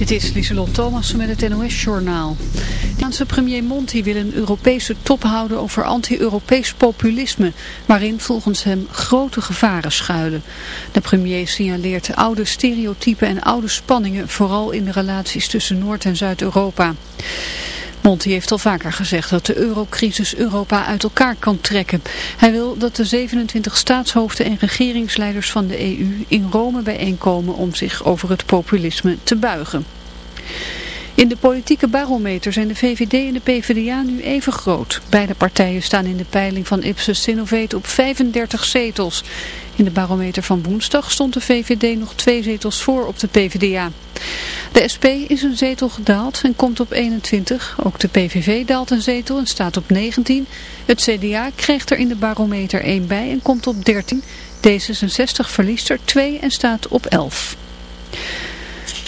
Dit is Lieselot Thomassen met het NOS-journaal. De Iraanse premier Monti wil een Europese top houden over anti-Europees populisme, waarin volgens hem grote gevaren schuilen. De premier signaleert oude stereotypen en oude spanningen, vooral in de relaties tussen Noord- en Zuid-Europa. Monti heeft al vaker gezegd dat de eurocrisis Europa uit elkaar kan trekken. Hij wil dat de 27 staatshoofden en regeringsleiders van de EU in Rome bijeenkomen om zich over het populisme te buigen. In de politieke barometer zijn de VVD en de PvdA nu even groot. Beide partijen staan in de peiling van Ipsos Sinovate op 35 zetels. In de barometer van woensdag stond de VVD nog twee zetels voor op de PvdA. De SP is een zetel gedaald en komt op 21. Ook de PVV daalt een zetel en staat op 19. Het CDA krijgt er in de barometer 1 bij en komt op 13. D66 verliest er 2 en staat op 11.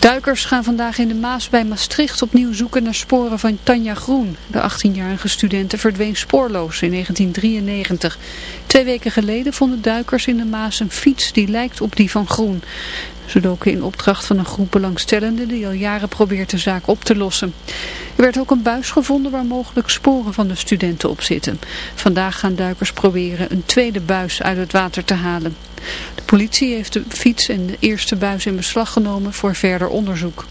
Duikers gaan vandaag in de Maas bij Maastricht opnieuw zoeken naar sporen van Tanja Groen. De 18-jarige studente verdween spoorloos in 1993. Twee weken geleden vonden duikers in de Maas een fiets die lijkt op die van Groen. Ze doken in opdracht van een groep belangstellenden die al jaren probeert de zaak op te lossen. Er werd ook een buis gevonden waar mogelijk sporen van de studenten op zitten. Vandaag gaan duikers proberen een tweede buis uit het water te halen. De politie heeft de fiets en de eerste buis in beslag genomen voor verder onderzoek.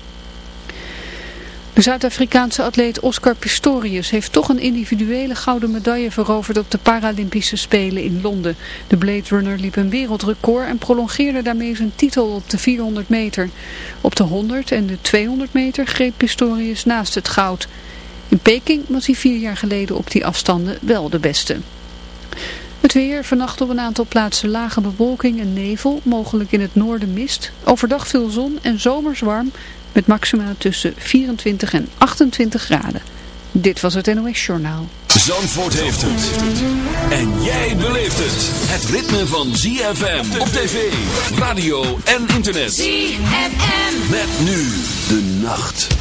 De Zuid-Afrikaanse atleet Oscar Pistorius heeft toch een individuele gouden medaille veroverd op de Paralympische Spelen in Londen. De Blade Runner liep een wereldrecord en prolongeerde daarmee zijn titel op de 400 meter. Op de 100 en de 200 meter greep Pistorius naast het goud. In Peking was hij vier jaar geleden op die afstanden wel de beste. Het weer, vannacht op een aantal plaatsen lage bewolking en nevel, mogelijk in het noorden mist. Overdag veel zon en zomers warm, met maxima tussen 24 en 28 graden. Dit was het NOS Journaal. Zandvoort heeft het. En jij beleeft het. Het ritme van ZFM op tv, radio en internet. ZFM. Met nu de nacht.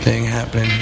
Thing happening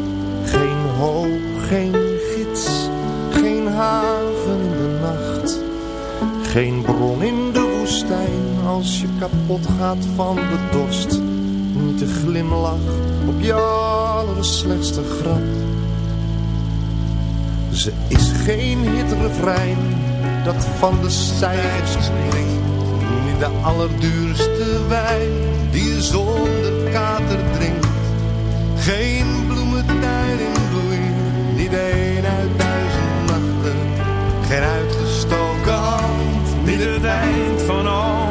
Kapot gaat van de dorst. Niet de glimlach op je allerslechtste grap. Ze is geen hitrefrein dat van de stijgers springt. Niet de allerduurste wijn die zonder kater drinkt. Geen bloementuin in bloei, niet een uit duizend nachten. Geen uitgestoken hand, Niet het eind van al.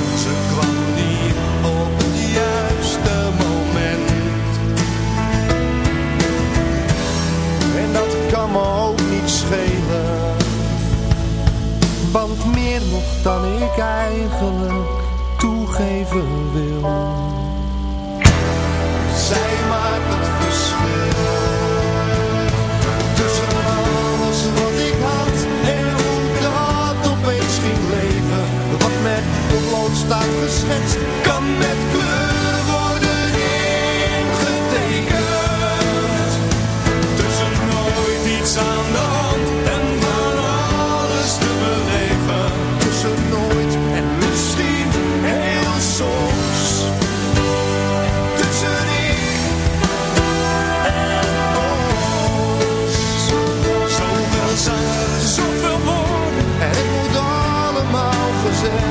Ze kwam niet op het juiste moment. En dat kan me ook niet schelen. Want meer nog dan ik eigenlijk toegeven wil. Zij maakt het verschil. Tussen alles wat ik had en hoe dat opeens ging leven. Potlood staat geschetst, kan met kleur worden ingetekend. Tussen nooit iets aan de hand en van alles te beleven. Tussen nooit en misschien heel soms. Tussen ik en ons. Zoveel zang, Zoveel woorden, en het moet allemaal gezegd.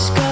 Let's go.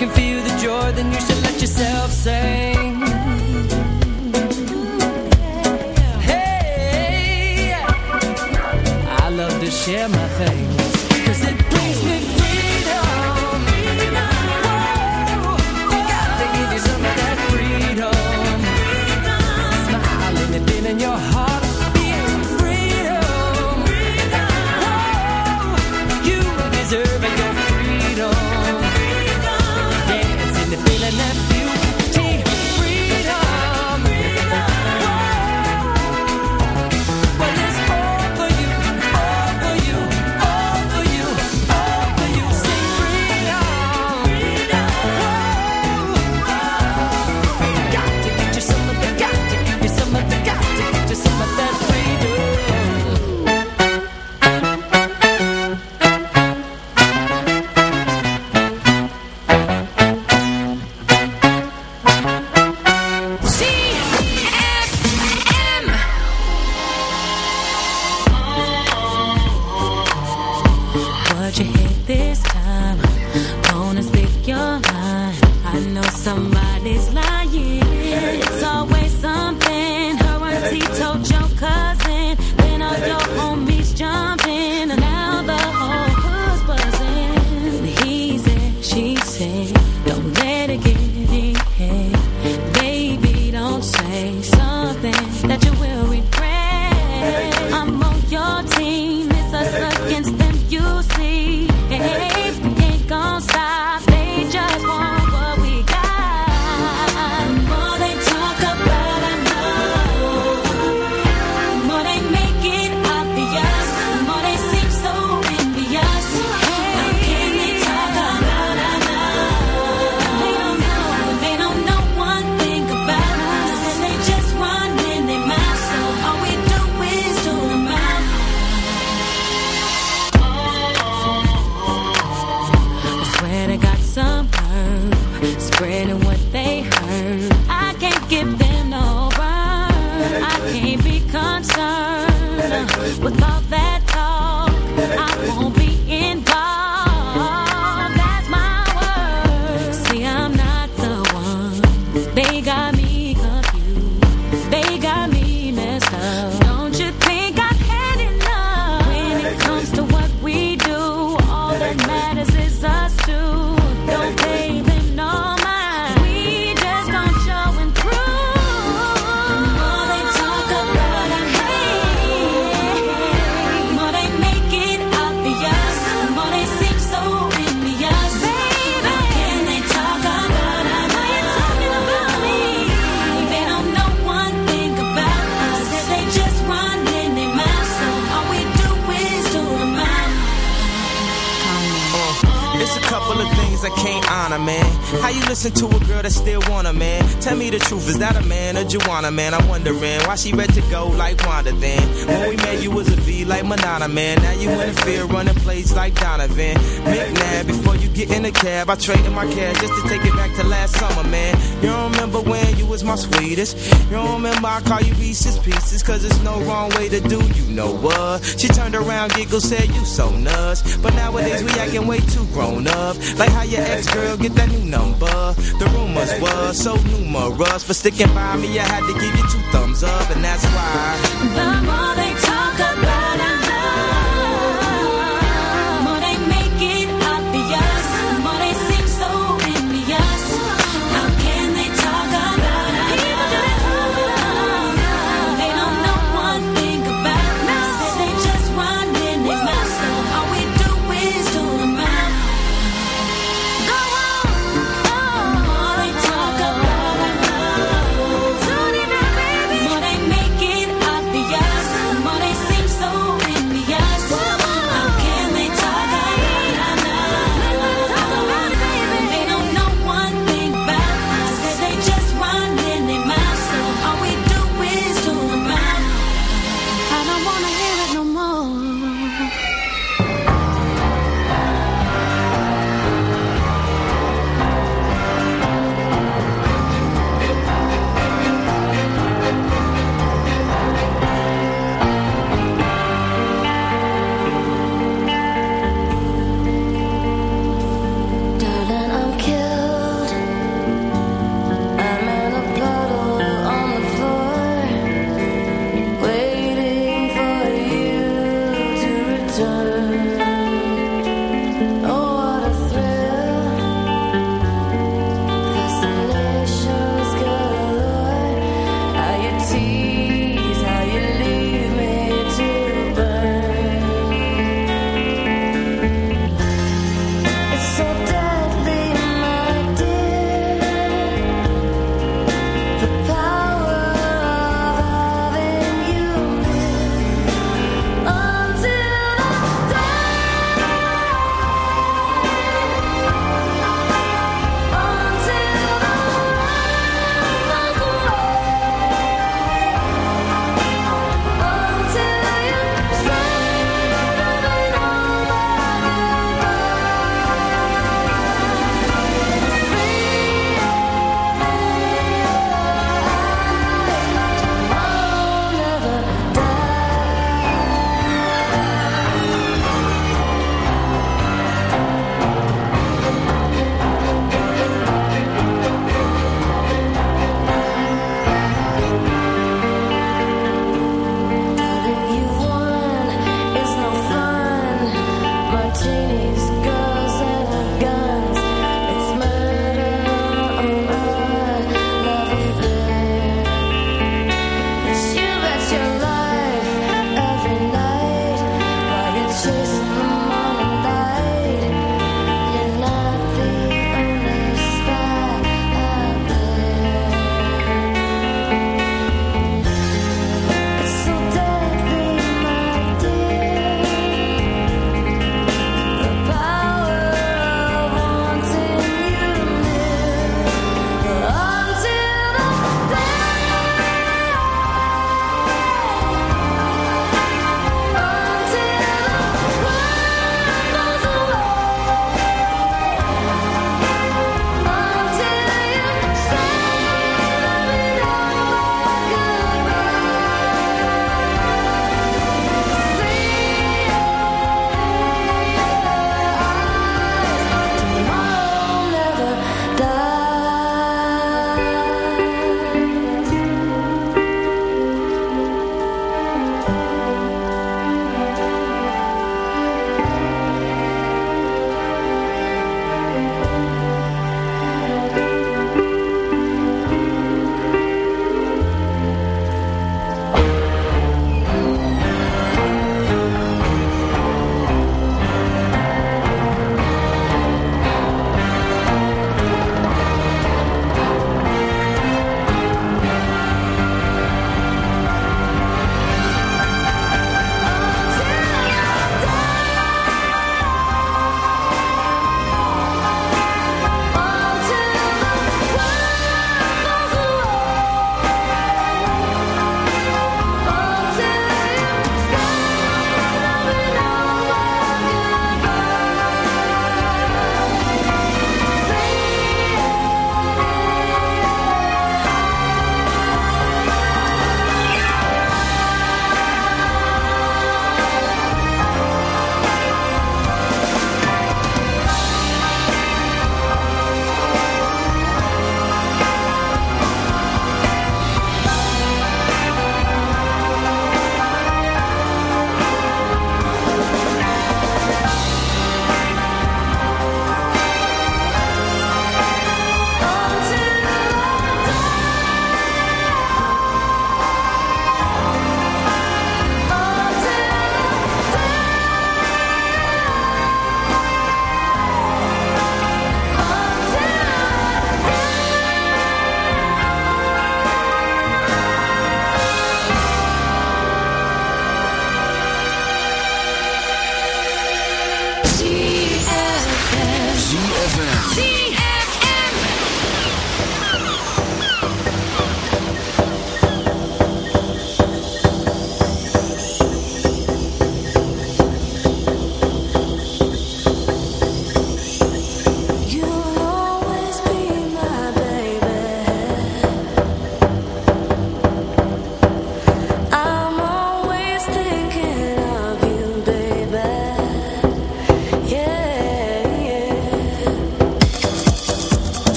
can feel the joy, then you should let yourself sing. Hey, I love to share my faith. Man. I'm wondering why she ready to go like Wanda then. When we met, you was a V like Madonna, man. Now you interfere, running plays like Donovan in a cab. I traded my cash just to take it back to last summer, man. You don't remember when you was my sweetest. You don't remember I call you Reese's Pieces, cause it's no wrong way to do you know what. She turned around, giggled, said, You so nuts. But nowadays we acting way too grown up. Like how your ex girl get that new number. The rumors was so numerous. For sticking by me, I had to give you two thumbs up, and that's why. The more they talk see.